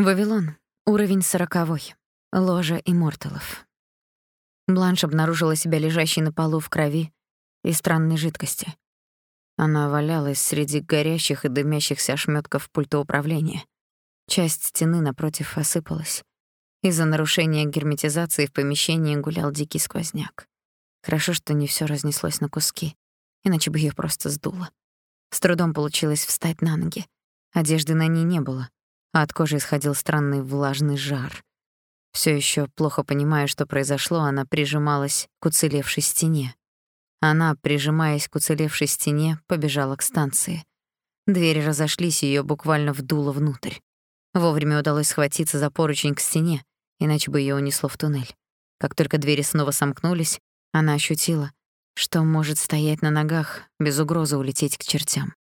Вавилон. Уровень сороковой. Ложа имморталов. Бланш обнаружила себя лежащей на полу в крови и странной жидкости. Она валялась среди горящих и дымящихся ошметков пульта управления. Часть стены напротив осыпалась. Из-за нарушения герметизации в помещении гулял дикий сквозняк. Хорошо, что не все разнеслось на куски, иначе бы ее просто сдуло. С трудом получилось встать на ноги. Одежды на ней не было, а от кожи исходил странный влажный жар. Все еще плохо понимая, что произошло, она прижималась к уцелевшей стене. Она, прижимаясь к уцелевшей стене, побежала к станции. Двери разошлись, и её буквально вдуло внутрь. Вовремя удалось схватиться за поручень к стене, иначе бы её унесло в туннель. Как только двери снова сомкнулись, она ощутила, что может стоять на ногах, без угрозы улететь к чертям.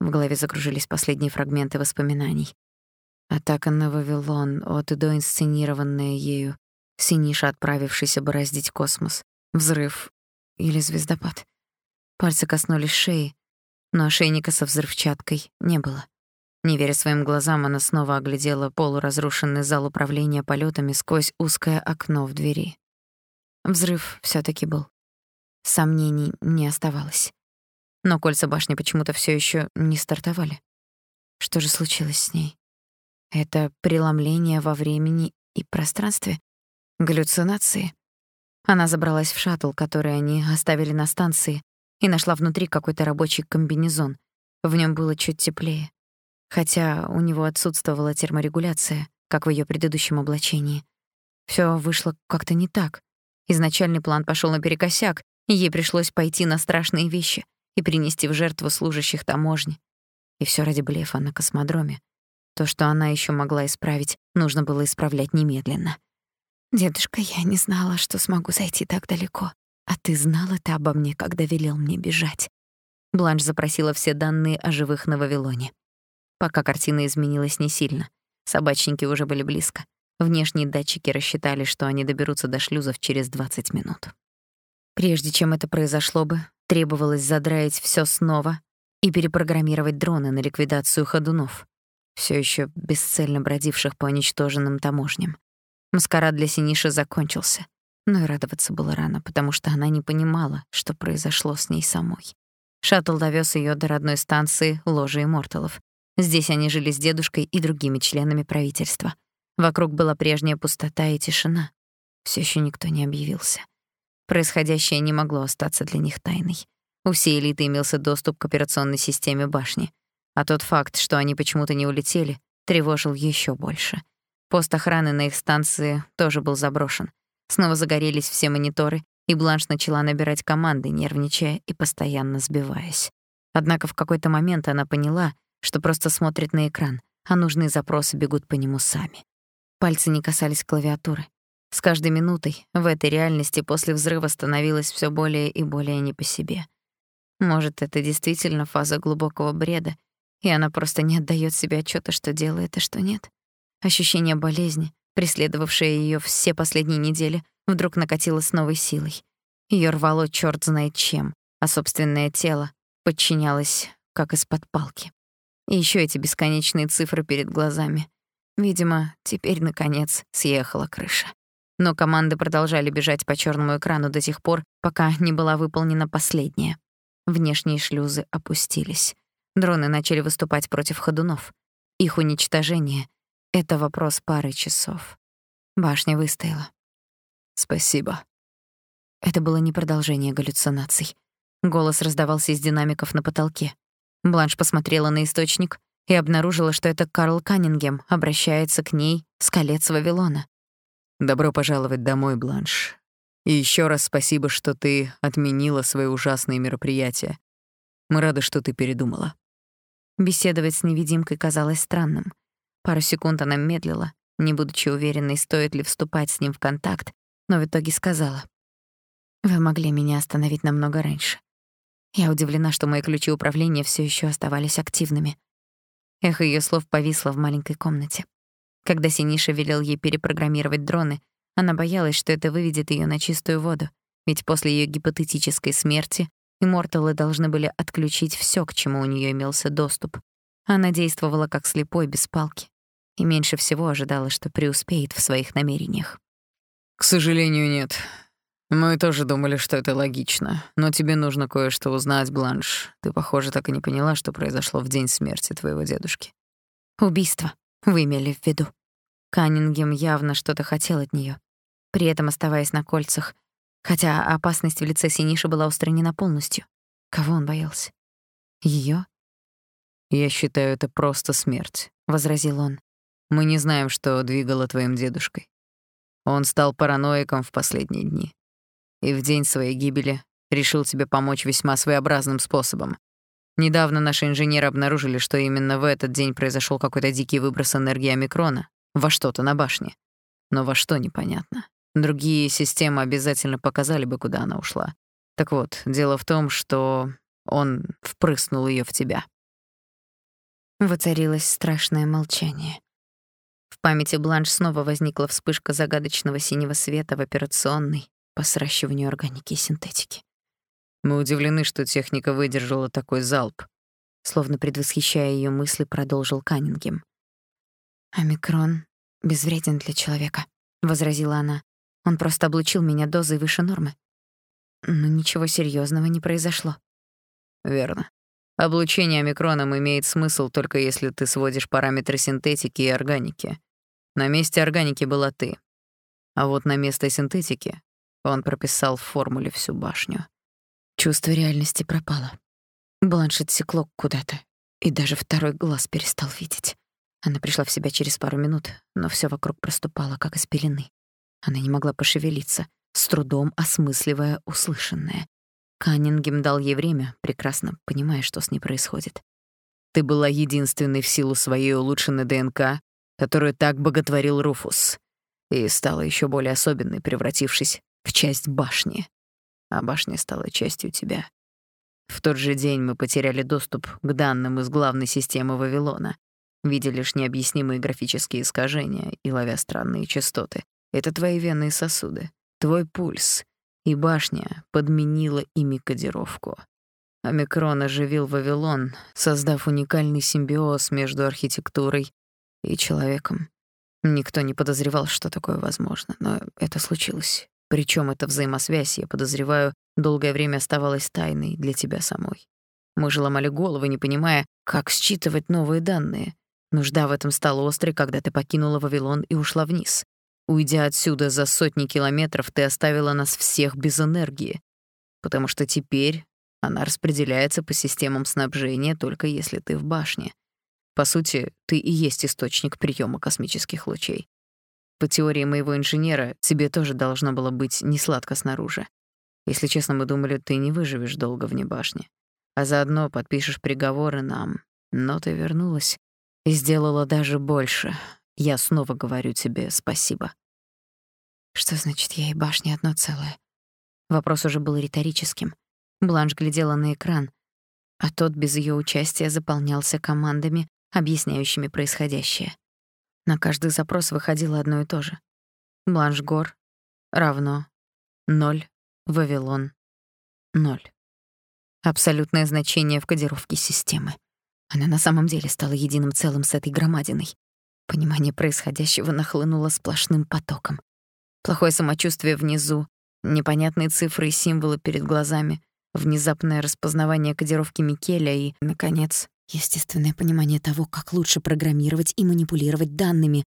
В голове закружились последние фрагменты воспоминаний. Атака на Вавилон, от и до инсценированная ею, Синиша, отправившийся бороздить космос, взрыв или звездопад. Пальцы коснулись шеи, но ошейника со взрывчаткой не было. Не веря своим глазам, она снова оглядела полуразрушенный зал управления полетами сквозь узкое окно в двери. Взрыв все таки был. Сомнений не оставалось. Но кольца башни почему-то все еще не стартовали. Что же случилось с ней? Это преломление во времени и пространстве? Галлюцинации? Она забралась в шаттл, который они оставили на станции, и нашла внутри какой-то рабочий комбинезон. В нем было чуть теплее. Хотя у него отсутствовала терморегуляция, как в ее предыдущем облачении. Все вышло как-то не так. Изначальный план пошел наперекосяк, и ей пришлось пойти на страшные вещи и принести в жертву служащих таможни. И все ради блефа на космодроме. То, что она еще могла исправить, нужно было исправлять немедленно. «Дедушка, я не знала, что смогу зайти так далеко. А ты знал это обо мне, когда велел мне бежать?» Бланш запросила все данные о живых на Вавилоне. Пока картина изменилась не сильно. Собачники уже были близко. Внешние датчики рассчитали, что они доберутся до шлюзов через 20 минут. Прежде чем это произошло бы, требовалось задраить все снова и перепрограммировать дроны на ликвидацию ходунов, все еще бесцельно бродивших по уничтоженным таможням. Маскарад для Синиши закончился, но и радоваться было рано, потому что она не понимала, что произошло с ней самой. Шаттл довёз её до родной станции Ложи Имморталов. Здесь они жили с дедушкой и другими членами правительства. Вокруг была прежняя пустота и тишина. Всё ещё никто не объявился. Происходящее не могло остаться для них тайной. У всей элиты имелся доступ к операционной системе башни. А тот факт, что они почему-то не улетели, тревожил ещё больше. Пост охраны на их станции тоже был заброшен. Снова загорелись все мониторы, и Бланш начала набирать команды, нервничая и постоянно сбиваясь. Однако в какой-то момент она поняла, что просто смотрит на экран, а нужные запросы бегут по нему сами. Пальцы не касались клавиатуры. С каждой минутой в этой реальности после взрыва становилось все более и более не по себе. Может, это действительно фаза глубокого бреда, и она просто не отдаёт себе отчёта, что делает, а что нет. Ощущение болезни, преследовавшее её все последние недели, вдруг накатило с новой силой. Её рвало чёрт знает чем, а собственное тело подчинялось, как из-под палки. И ещё эти бесконечные цифры перед глазами. Видимо, теперь, наконец, съехала крыша. Но команды продолжали бежать по чёрному экрану до тех пор, пока не была выполнена последняя. Внешние шлюзы опустились. Дроны начали выступать против ходунов. Их уничтожение это вопрос пары часов. Башня выстояла. Спасибо. Это было не продолжение галлюцинаций. Голос раздавался из динамиков на потолке. Бланш посмотрела на источник и обнаружила, что это Карл Каннингем обращается к ней с колец Вавилона. «Добро пожаловать домой, Бланш. И еще раз спасибо, что ты отменила свои ужасные мероприятия. Мы рады, что ты передумала». Беседовать с невидимкой казалось странным. Пару секунд она медлила, не будучи уверенной, стоит ли вступать с ним в контакт, но в итоге сказала. «Вы могли меня остановить намного раньше. Я удивлена, что мои ключи управления все еще оставались активными». Эхо ее слов повисло в маленькой комнате. Когда Синиша велел ей перепрограммировать дроны, она боялась, что это выведет ее на чистую воду, ведь после ее гипотетической смерти имморталы должны были отключить все, к чему у нее имелся доступ. Она действовала как слепой, без палки. и меньше всего ожидала, что преуспеет в своих намерениях. «К сожалению, нет. Мы тоже думали, что это логично. Но тебе нужно кое-что узнать, Бланш. Ты, похоже, так и не поняла, что произошло в день смерти твоего дедушки». «Убийство, вы имели в виду». Каннингем явно что-то хотел от неё, при этом оставаясь на кольцах, хотя опасность в лице Синиши была устранена полностью. Кого он боялся? Её? «Я считаю, это просто смерть», — возразил он. «Мы не знаем, что двигало твоим дедушкой. Он стал параноиком в последние дни. И в день своей гибели решил тебе помочь весьма своеобразным способом. Недавно наши инженеры обнаружили, что именно в этот день произошел какой-то дикий выброс энергии омикрона во что-то на башне. Но во что непонятно. Другие системы обязательно показали бы, куда она ушла. Так вот, дело в том, что он впрыснул ее в тебя. Воцарилось страшное молчание. В памяти Бланш снова возникла вспышка загадочного синего света в операционной по сращиванию органики и синтетики. Мы удивлены, что техника выдержала такой залп. Словно предвосхищая ее мысли, продолжил Каннингем. «Омикрон безвреден для человека», — возразила она. «Он просто облучил меня дозой выше нормы. Но ничего серьезного не произошло». «Верно. Облучение омикроном имеет смысл только если ты сводишь параметры синтетики и органики. На месте органики была ты. А вот на место синтетики он прописал в формуле всю башню. Чувство реальности пропало. Бланшет секло куда-то, и даже второй глаз перестал видеть. Она пришла в себя через пару минут, но все вокруг проступало, как из пелены. Она не могла пошевелиться, с трудом осмысливая услышанное. Каннингем дал ей время, прекрасно понимая, что с ней происходит. «Ты была единственной в силу своей улучшенной ДНК, которую так боготворил Руфус, и стала еще более особенной, превратившись в часть башни. А башня стала частью тебя. В тот же день мы потеряли доступ к данным из главной системы Вавилона, видя лишь необъяснимые графические искажения и ловя странные частоты. Это твои вены и сосуды, твой пульс, и башня подменила ими кодировку. Омикрон оживил Вавилон, создав уникальный симбиоз между архитектурой и человеком. Никто не подозревал, что такое возможно, но это случилось. Причем эта взаимосвязь, я подозреваю, долгое время оставалась тайной для тебя самой. Мы же ломали головы, не понимая, как считывать новые данные. Нужда в этом стала острой, когда ты покинула Вавилон и ушла вниз. Уйдя отсюда за сотни километров, ты оставила нас всех без энергии, потому что теперь она распределяется по системам снабжения только если ты в башне. По сути, ты и есть источник приема космических лучей. По теории моего инженера, тебе тоже должно было быть несладко снаружи. Если честно, мы думали, ты не выживешь долго вне башни. А заодно подпишешь приговоры нам. Но ты вернулась и сделала даже больше. Я снова говорю тебе спасибо. Что значит я и башня одно целое? Вопрос уже был риторическим. Бланш глядела на экран, а тот без ее участия заполнялся командами, объясняющими происходящее. На каждый запрос выходило одно и то же. Бланш Гор равно 0, Вавилон 0. Абсолютное значение в кодировке системы. Она на самом деле стала единым целым с этой громадиной. Понимание происходящего нахлынуло сплошным потоком. Плохое самочувствие внизу, непонятные цифры и символы перед глазами, внезапное распознавание кодировки Микеля и, наконец, естественное понимание того, как лучше программировать и манипулировать данными,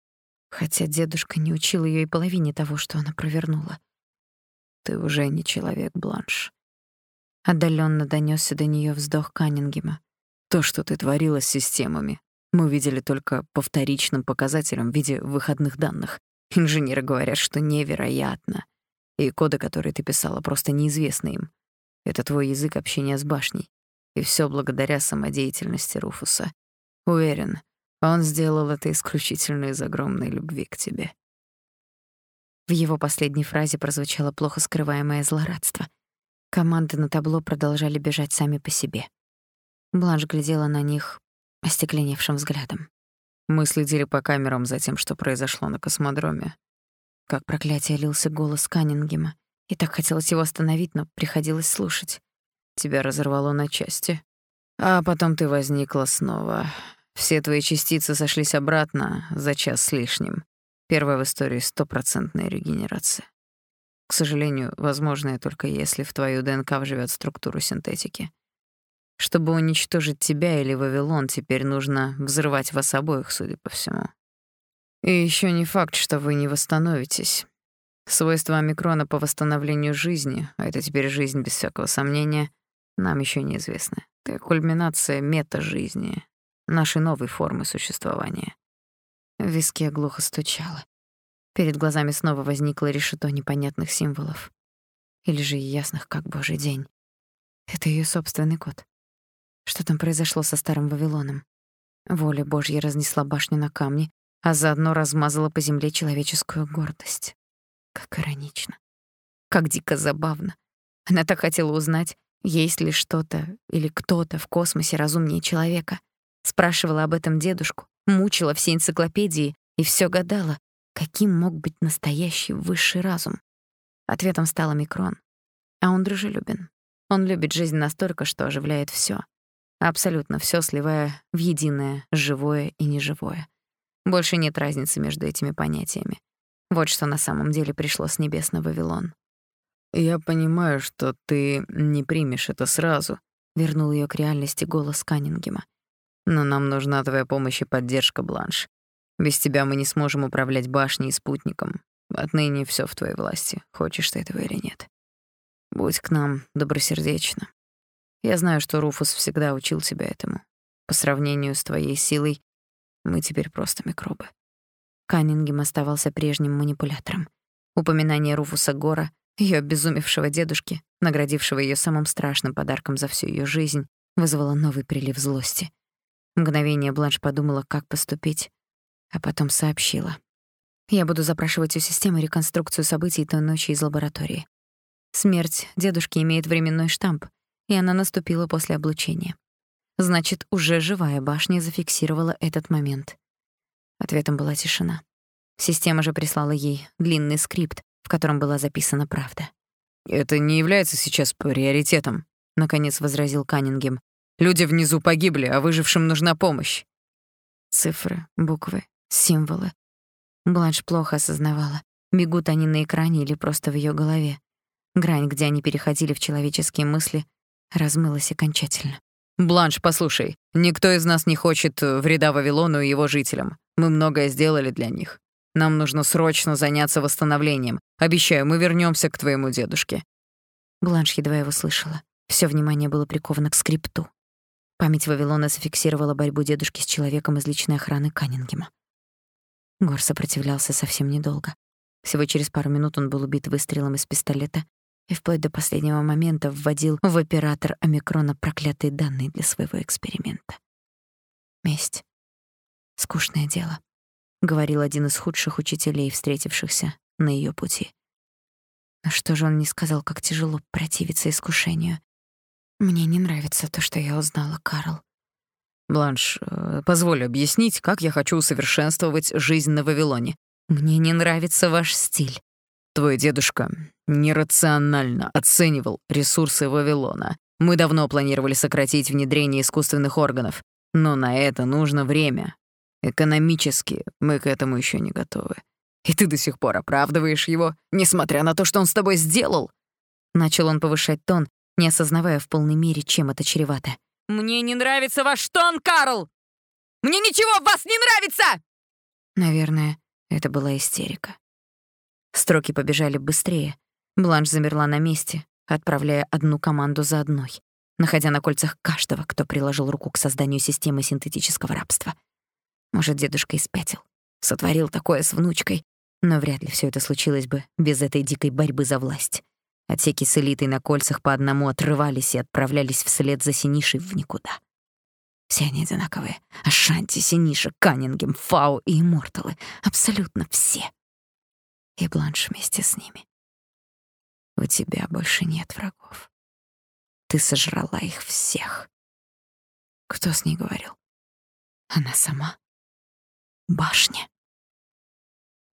хотя дедушка не учил ее и половине того, что она провернула. «Ты уже не человек, Бланш». Отдаленно донесся до нее вздох Каннингема. «То, что ты творила с системами, мы видели только по вторичным показателям в виде выходных данных. Инженеры говорят, что невероятно. И коды, которые ты писала, просто неизвестны им. Это твой язык общения с башней. И все благодаря самодеятельности Руфуса. Уверен, он сделал это исключительно из огромной любви к тебе. В его последней фразе прозвучало плохо скрываемое злорадство. Команды на табло продолжали бежать сами по себе. Бланш глядела на них остекленевшим взглядом. Мы следили по камерам за тем, что произошло на космодроме. Как проклятие лился голос Каннингема, и так хотелось его остановить, но приходилось слушать. Тебя разорвало на части. А потом ты возникла снова. все твои частицы сошлись обратно за час с лишним. Первая в истории стопроцентная регенерация. К сожалению, возможная только если в твою ДНК вживет структуру синтетики. Чтобы уничтожить тебя или Вавилон, теперь нужно взрывать вас обоих, судя по всему. И еще не факт, что вы не восстановитесь. Свойства омикрона по восстановлению жизни, а это теперь жизнь без всякого сомнения, нам еще неизвестны. Это кульминация мета-жизни, нашей новой формы существования. В виске глухо стучало. Перед глазами снова возникло решето непонятных символов. Или же ясных, как божий день. Это ее собственный код. Что там произошло со старым Вавилоном? Воля Божья разнесла башню на камни, а заодно размазала по земле человеческую гордость. Как иронично. Как дико забавно. Она так хотела узнать, есть ли что-то или кто-то в космосе разумнее человека. Спрашивала об этом дедушку, мучила все энциклопедии и все гадала, каким мог быть настоящий высший разум. Ответом стал микрон. А он дружелюбен. Он любит жизнь настолько, что оживляет все, Абсолютно все сливая в единое живое и неживое. Больше нет разницы между этими понятиями. Вот что на самом деле пришло с небес на Вавилон. «Я понимаю, что ты не примешь это сразу», — вернул ее к реальности голос Каннингема. «Но нам нужна твоя помощь и поддержка, Бланш. Без тебя мы не сможем управлять башней и спутником. Отныне все в твоей власти, хочешь ты этого или нет. Будь к нам добросердечна. Я знаю, что Руфус всегда учил тебя этому. По сравнению с твоей силой, мы теперь просто микробы». Каннингем оставался прежним манипулятором. Упоминание Руфуса Гора Её обезумевшего дедушки, наградившего её самым страшным подарком за всю её жизнь, вызвало новый прилив злости. Мгновение Бланш подумала, как поступить, а потом сообщила. «Я буду запрашивать у системы реконструкцию событий той ночи из лаборатории. Смерть дедушки имеет временной штамп, и она наступила после облучения. Значит, уже живая башня зафиксировала этот момент». Ответом была тишина. Система же прислала ей длинный скрипт, в котором была записана правда. «Это не является сейчас приоритетом», — наконец возразил Каннингем. «Люди внизу погибли, а выжившим нужна помощь». Цифры, буквы, символы. Бланш плохо осознавала, бегут они на экране или просто в ее голове. Грань, где они переходили в человеческие мысли, размылась окончательно. «Бланш, послушай, никто из нас не хочет вреда Вавилону и его жителям. Мы многое сделали для них. Нам нужно срочно заняться восстановлением. Обещаю, мы вернемся к твоему дедушке». Бланш едва его слышала. Все внимание было приковано к скрипту. Память Вавилона зафиксировала борьбу дедушки с человеком из личной охраны Каннингема. Гор сопротивлялся совсем недолго. Всего через пару минут он был убит выстрелом из пистолета и вплоть до последнего момента вводил в оператор омикрона проклятые данные для своего эксперимента. Месть. Скучное дело говорил один из худших учителей, встретившихся на ее пути. Но что же он не сказал, как тяжело противиться искушению? Мне не нравится то, что я узнала, Карл. Бланш, э, позволь объяснить, как я хочу усовершенствовать жизнь на Вавилоне. Мне не нравится ваш стиль. Твой дедушка нерационально оценивал ресурсы Вавилона. Мы давно планировали сократить внедрение искусственных органов, но на это нужно время, Экономически мы к этому еще не готовы. И ты до сих пор оправдываешь его, несмотря на то, что он с тобой сделал. Начал он повышать тон, не осознавая в полной мере, чем это чревато. «Мне не нравится ваш тон, Карл! Мне ничего в вас не нравится!» Наверное, это была истерика. Строки побежали быстрее. Бланш замерла на месте, отправляя одну команду за одной, находя на кольцах каждого, кто приложил руку к созданию системы синтетического рабства — может, дедушка и сотворил такое с внучкой, но вряд ли все это случилось бы без этой дикой борьбы за власть. Отсеки с элитой на кольцах по одному отрывались и отправлялись вслед за Синишей в никуда. Все они одинаковые. Ашанти, Синиша, Каннингем, Фау и Имморталы. Абсолютно все. И Бланш вместе с ними. У тебя больше нет врагов. Ты сожрала их всех. Кто с ней говорил? Она сама? башне.